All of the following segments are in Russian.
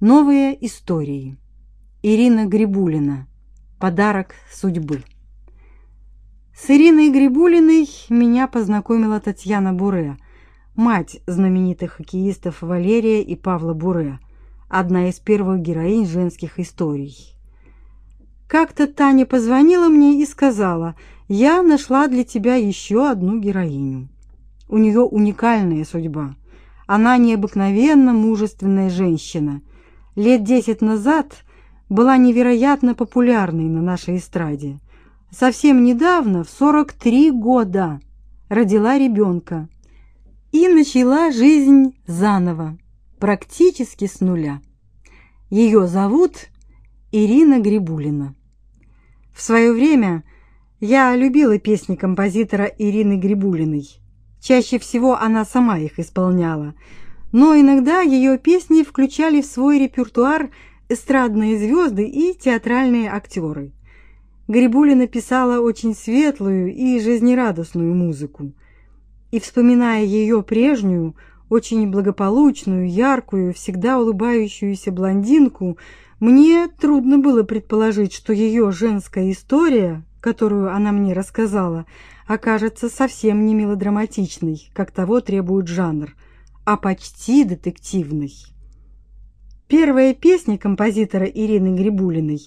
Новые истории. Ирина Грибулина. Подарок судьбы. С Ириной Грибулиной меня познакомила Татьяна Буре, мать знаменитых хоккеистов Валерия и Павла Буре, одна из первых героинь женских историй. Как-то Таня позвонила мне и сказала: "Я нашла для тебя еще одну героиню. У нее уникальная судьба. Она необыкновенно мужественная женщина лет десять назад была невероятно популярной на нашей эстраде. Совсем недавно, в 43 года, родила ребенка и начала жизнь заново, практически с нуля. Ее зовут Ирина Грибулина. В свое время я любила песни композитора Ирины Грибулиной. Чаще всего она сама их исполняла – но иногда ее песни включали в свой репертуар эстрадные звезды и театральные актеры. Грибулина писала очень светлую и жизнерадостную музыку. И вспоминая ее прежнюю, очень благополучную, яркую, всегда улыбающуюся блондинку, мне трудно было предположить, что ее женская история, которую она мне рассказала, окажется совсем не мелодраматичной, как того требует жанр – а почти детективный. Первые песни композитора Ирины Грибулиной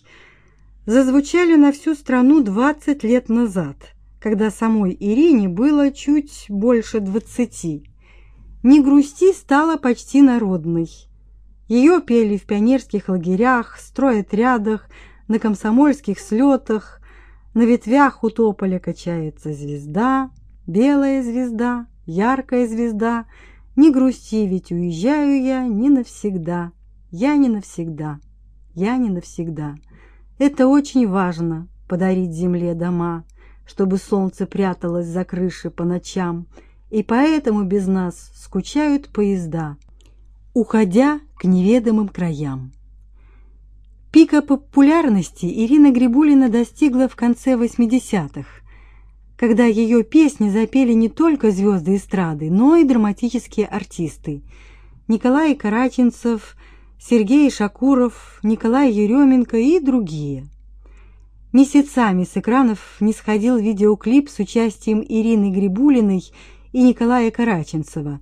зазвучали на всю страну 20 лет назад, когда самой Ирине было чуть больше двадцати. «Не грусти» стала почти народной. Ее пели в пионерских лагерях, стройотрядах, на комсомольских слетах, на ветвях у тополя качается звезда, белая звезда, яркая звезда — не грусти, ведь уезжаю я не навсегда. Я не навсегда. Я не навсегда. Это очень важно подарить земле дома, чтобы солнце пряталось за крыши по ночам, и поэтому без нас скучают поезда, уходя к неведомым краям. Пика популярности Ирина Грибулина достигла в конце 80-х, когда ее песни запели не только звезды эстрады, но и драматические артисты. Николай Караченцев, Сергей Шакуров, Николай Еременко и другие. Месяцами с экранов не сходил видеоклип с участием Ирины Грибулиной и Николая Караченцева.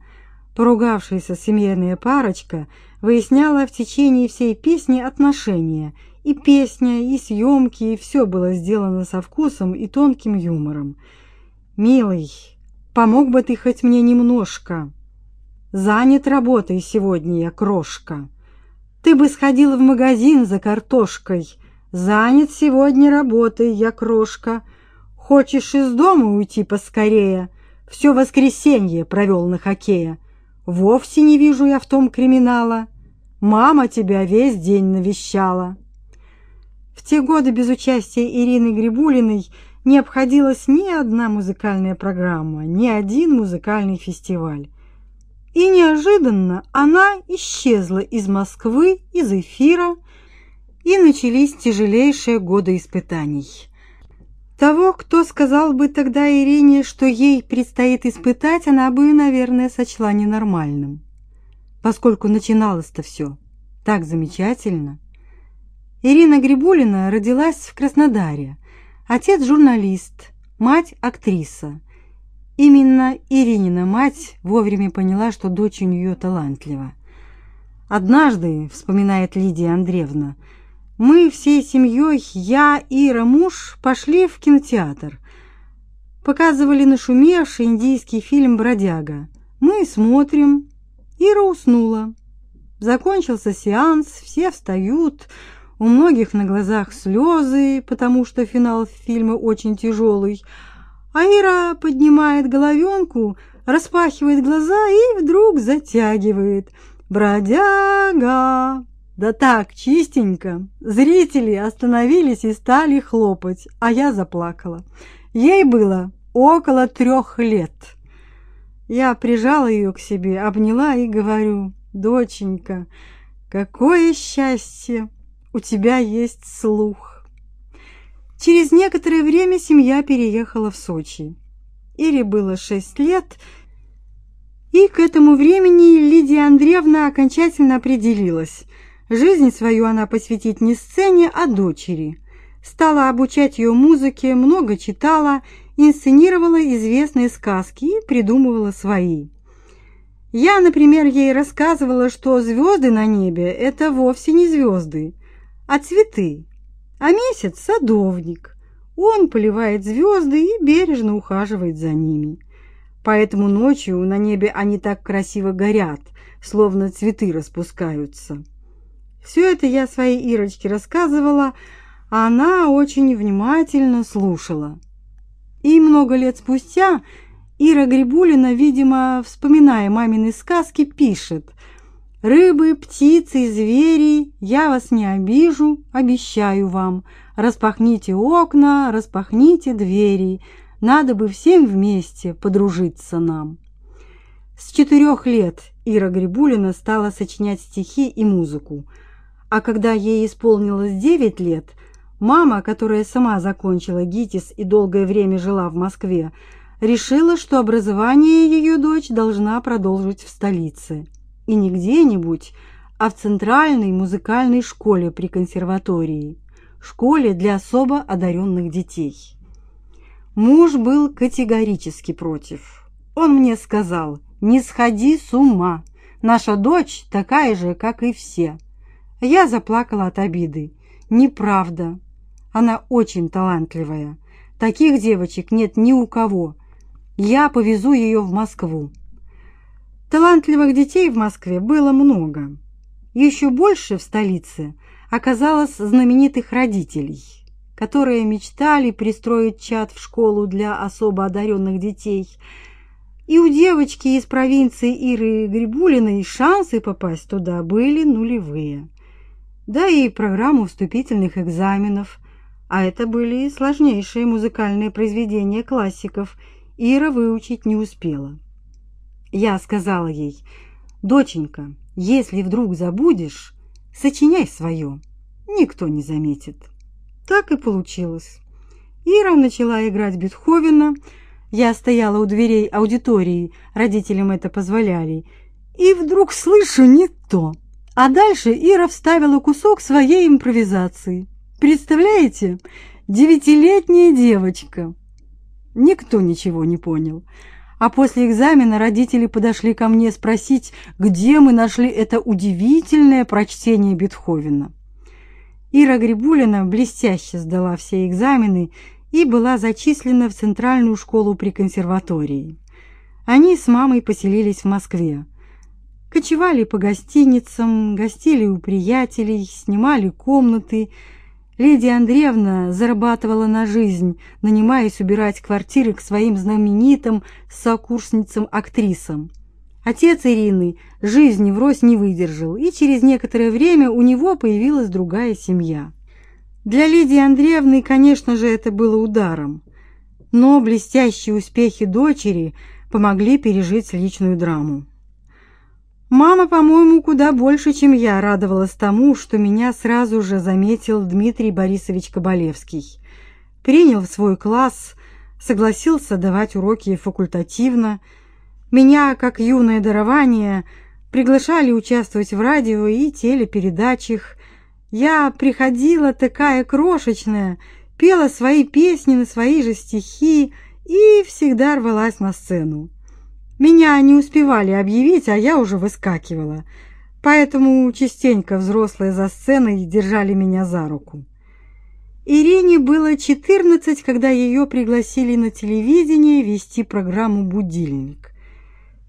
Поругавшаяся семейная парочка выясняла в течение всей песни отношения – и песня, и съемки, и все было сделано со вкусом и тонким юмором. Милый, помог бы ты хоть мне немножко. Занят работой сегодня я, крошка. Ты бы сходила в магазин за картошкой. Занят сегодня работой я, крошка. Хочешь из дома уйти поскорее? Все воскресенье провел на хоккея. Вовсе не вижу я в том криминала. Мама тебя весь день навещала. В те годы без участия Ирины Грибулиной не обходилась ни одна музыкальная программа, ни один музыкальный фестиваль. И неожиданно она исчезла из Москвы, из эфира, и начались тяжелейшие годы испытаний. Того, кто сказал бы тогда Ирине, что ей предстоит испытать, она бы, наверное, сочла ненормальным. Поскольку начиналось-то все так замечательно – Ирина Грибулина родилась в Краснодаре. Отец журналист, мать актриса. Именно Иринина мать вовремя поняла, что дочь у нее талантлива. Однажды, вспоминает Лидия Андреевна, мы всей семьей, я, Ира, муж, пошли в кинотеатр. Показывали нашумевший индийский фильм «Бродяга». Мы смотрим. Ира уснула. Закончился сеанс, все встают, у многих на глазах слезы, потому что финал фильма очень тяжелый. А Ира поднимает головенку, распахивает глаза и вдруг затягивает. «Бродяга!» Да так, чистенько. Зрители остановились и стали хлопать, а я заплакала. Ей было около трех лет. Я прижала ее к себе, обняла и говорю, «Доченька, какое счастье! У тебя есть слух. Через некоторое время семья переехала в Сочи. Ире было шесть лет, и к этому времени Лидия Андреевна окончательно определилась. Жизнь свою она посвятит не сцене, а дочери. Стала обучать ее музыке, много читала, инсценировала известные сказки и придумывала свои. Я, например, ей рассказывала, что звезды на небе – это вовсе не звезды, а цветы, а месяц – садовник. Он поливает звезды и бережно ухаживает за ними. Поэтому ночью на небе они так красиво горят, словно цветы распускаются. Все это я своей Ирочке рассказывала, а она очень внимательно слушала. И много лет спустя Ира Грибулина, видимо, вспоминая мамины сказки, пишет «Рыбы, птицы, звери, я вас не обижу, обещаю вам. Распахните окна, распахните двери, надо бы всем вместе подружиться нам». С четырех лет Ира Грибулина стала сочинять стихи и музыку, а когда ей исполнилось девять лет, мама, которая сама закончила ГИТИС и долгое время жила в Москве, решила, что образование ее дочь должна продолжить в столице. И не где-нибудь, а в Центральной музыкальной школе при консерватории, школе для особо одаренных детей. Муж был категорически против. Он мне сказал, не сходи с ума, наша дочь такая же, как и все. Я заплакала от обиды. Неправда. Она очень талантливая. Таких девочек нет ни у кого. Я повезу ее в Москву. Талантливых детей в Москве было много. Еще больше в столице оказалось знаменитых родителей, которые мечтали пристроить чат в школу для особо одаренных детей. И у девочки из провинции Иры Грибулиной шансы попасть туда были нулевые. Да и программу вступительных экзаменов, а это были сложнейшие музыкальные произведения классиков – Ира выучить не успела. Я сказала ей, «Доченька, если вдруг забудешь, сочиняй свое, никто не заметит». Так и получилось. Ира начала играть Бетховена, я стояла у дверей аудитории, родителям это позволяли, и вдруг слышу не то. А дальше Ира вставила кусок своей импровизации. Представляете? Девятилетняя девочка. Никто ничего не понял. А после экзамена родители подошли ко мне спросить, где мы нашли это удивительное прочтение Бетховена. Ира Грибулина блестяще сдала все экзамены и была зачислена в Центральную школу при консерватории. Они с мамой поселились в Москве. Кочевали по гостиницам, гостили у приятелей, снимали комнаты – Лидия Андреевна зарабатывала на жизнь, нанимаясь убирать квартиры к своим знаменитым сокурсницам-актрисам. Отец Ирины жизни врозь не выдержал, и через некоторое время у него появилась другая семья. Для Лидии Андреевны, конечно же, это было ударом, но блестящие успехи дочери помогли пережить личную драму. Мама, по-моему, куда больше, чем я, радовалась тому, что меня сразу же заметил Дмитрий Борисович Кабалевский. Принял в свой класс, согласился давать уроки факультативно. Меня, как юное дарование, приглашали участвовать в радио и телепередачах. Я приходила такая крошечная, пела свои песни на свои же стихи и всегда рвалась на сцену. Меня не успевали объявить, а я уже выскакивала. Поэтому частенько взрослые за сценой держали меня за руку. Ирине было 14, когда ее пригласили на телевидение вести программу «Будильник».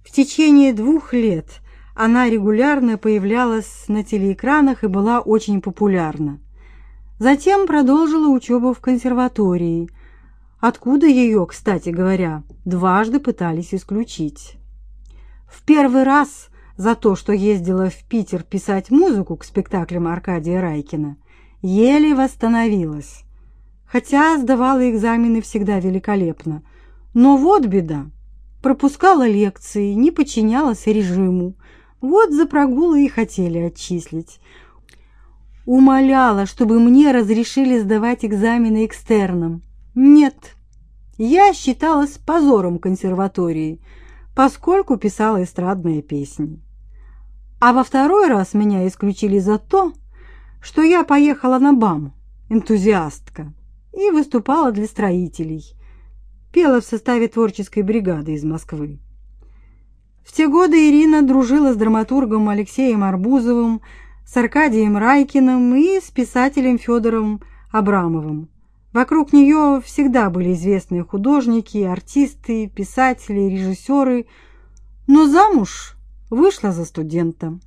В течение двух лет она регулярно появлялась на телеэкранах и была очень популярна. Затем продолжила учебу в консерватории, откуда ее, кстати говоря, дважды пытались исключить. В первый раз за то, что ездила в Питер писать музыку к спектаклям Аркадия Райкина, еле восстановилась. Хотя сдавала экзамены всегда великолепно. Но вот беда. Пропускала лекции, не подчинялась режиму. Вот за прогулы и хотели отчислить. Умоляла, чтобы мне разрешили сдавать экзамены экстерном. Нет, я считалась позором консерватории, поскольку писала эстрадные песни. А во второй раз меня исключили за то, что я поехала на БАМ, энтузиастка, и выступала для строителей. Пела в составе творческой бригады из Москвы. В те годы Ирина дружила с драматургом Алексеем Арбузовым, с Аркадием Райкиным и с писателем Федором Абрамовым. Вокруг нее всегда были известные художники, артисты, писатели, режиссеры, но замуж вышла за студента.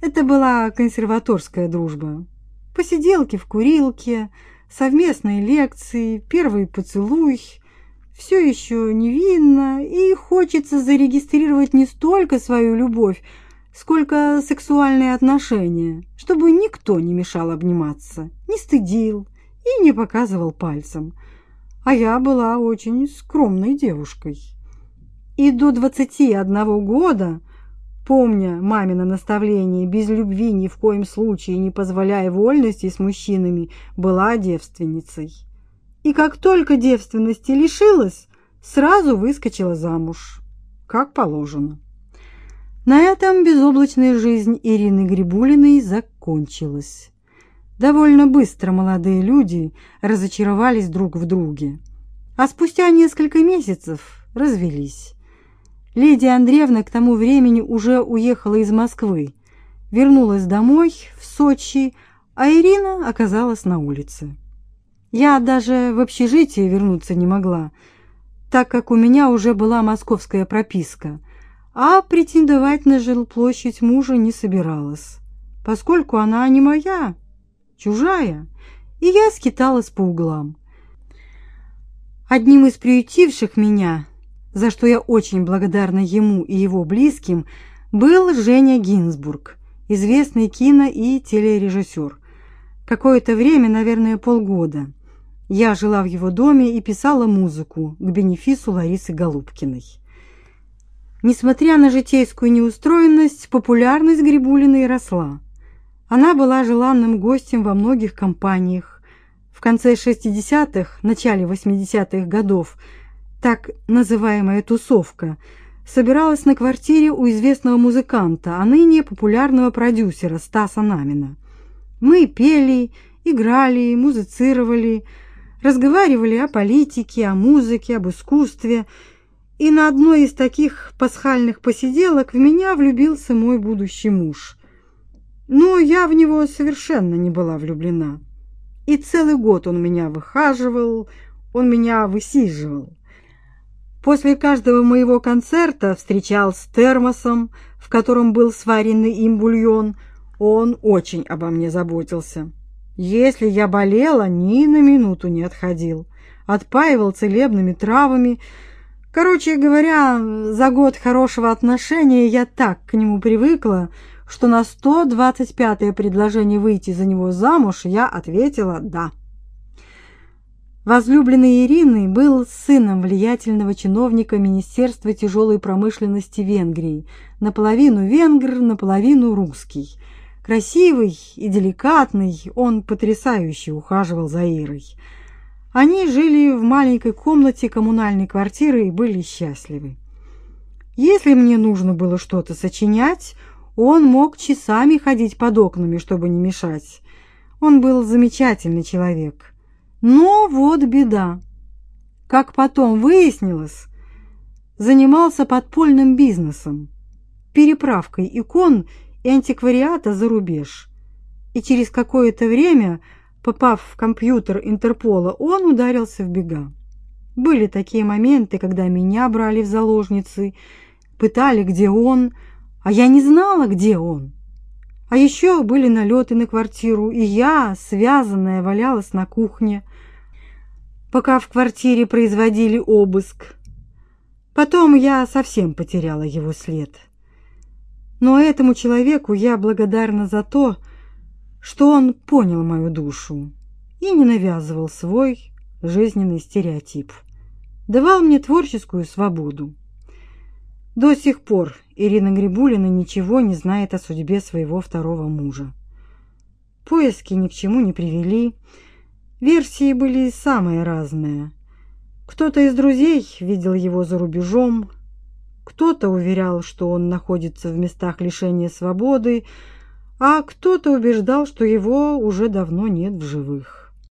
Это была консерваторская дружба. Посиделки в курилке, совместные лекции, первый поцелуй. Все еще невинно, и хочется зарегистрировать не столько свою любовь, сколько сексуальные отношения, чтобы никто не мешал обниматься, не стыдил и не показывал пальцем. А я была очень скромной девушкой. И до двадцати одного года помня мамино наставление без любви ни в коем случае не позволяя вольности с мужчинами, была девственницей. И как только девственности лишилась, сразу выскочила замуж, как положено. На этом безоблачная жизнь Ирины Грибулиной закончилась. Довольно быстро молодые люди разочаровались друг в друге, а спустя несколько месяцев развелись. Лидия Андреевна к тому времени уже уехала из Москвы, вернулась домой в Сочи, а Ирина оказалась на улице. Я даже в общежитие вернуться не могла, так как у меня уже была московская прописка, а претендовать на жилплощадь мужа не собиралась, поскольку она не моя, чужая, и я скиталась по углам. Одним из приютивших меня за что я очень благодарна ему и его близким, был Женя Гинзбург, известный кино- и телережиссер. Какое-то время, наверное, полгода, я жила в его доме и писала музыку к бенефису Ларисы Голубкиной. Несмотря на житейскую неустроенность, популярность Грибулиной росла. Она была желанным гостем во многих компаниях. В конце 60-х, начале 80-х годов – так называемая тусовка, собиралась на квартире у известного музыканта, а ныне популярного продюсера Стаса Намина. Мы пели, играли, музицировали, разговаривали о политике, о музыке, об искусстве. И на одной из таких пасхальных посиделок в меня влюбился мой будущий муж. Но я в него совершенно не была влюблена. И целый год он меня выхаживал, он меня высиживал. После каждого моего концерта встречал с термосом, в котором был сваренный им бульон. Он очень обо мне заботился. Если я болела, ни на минуту не отходил. Отпаивал целебными травами. Короче говоря, за год хорошего отношения я так к нему привыкла, что на 125-е предложение выйти за него замуж я ответила «да». Возлюбленный Ирины был сыном влиятельного чиновника Министерства тяжелой промышленности Венгрии, наполовину венгр, наполовину русский. Красивый и деликатный, он потрясающе ухаживал за Ирой. Они жили в маленькой комнате коммунальной квартиры и были счастливы. Если мне нужно было что-то сочинять, он мог часами ходить под окнами, чтобы не мешать. Он был замечательный человек. Но вот беда. Как потом выяснилось, занимался подпольным бизнесом, переправкой икон и антиквариата за рубеж. И через какое-то время, попав в компьютер Интерпола, он ударился в бега. Были такие моменты, когда меня брали в заложницы, пытали, где он, а я не знала, где он. А еще были налеты на квартиру, и я, связанная, валялась на кухне, пока в квартире производили обыск. Потом я совсем потеряла его след. Но этому человеку я благодарна за то, что он понял мою душу и не навязывал свой жизненный стереотип. Давал мне творческую свободу. До сих пор Ирина Грибулина ничего не знает о судьбе своего второго мужа. Поиски ни к чему не привели, Версии были самые разные. Кто-то из друзей видел его за рубежом, Кто-то уверял, что он находится в местах лишения свободы, а кто-то убеждал, что его уже давно нет в живых.